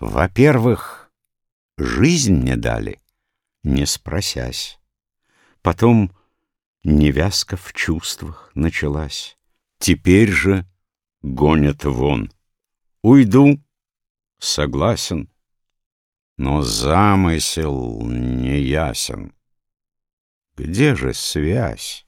Во-первых, жизнь мне дали, не спросясь. Потом невязка в чувствах началась. Теперь же гонят вон. Уйду, согласен, но замысел неясен. Где же связь?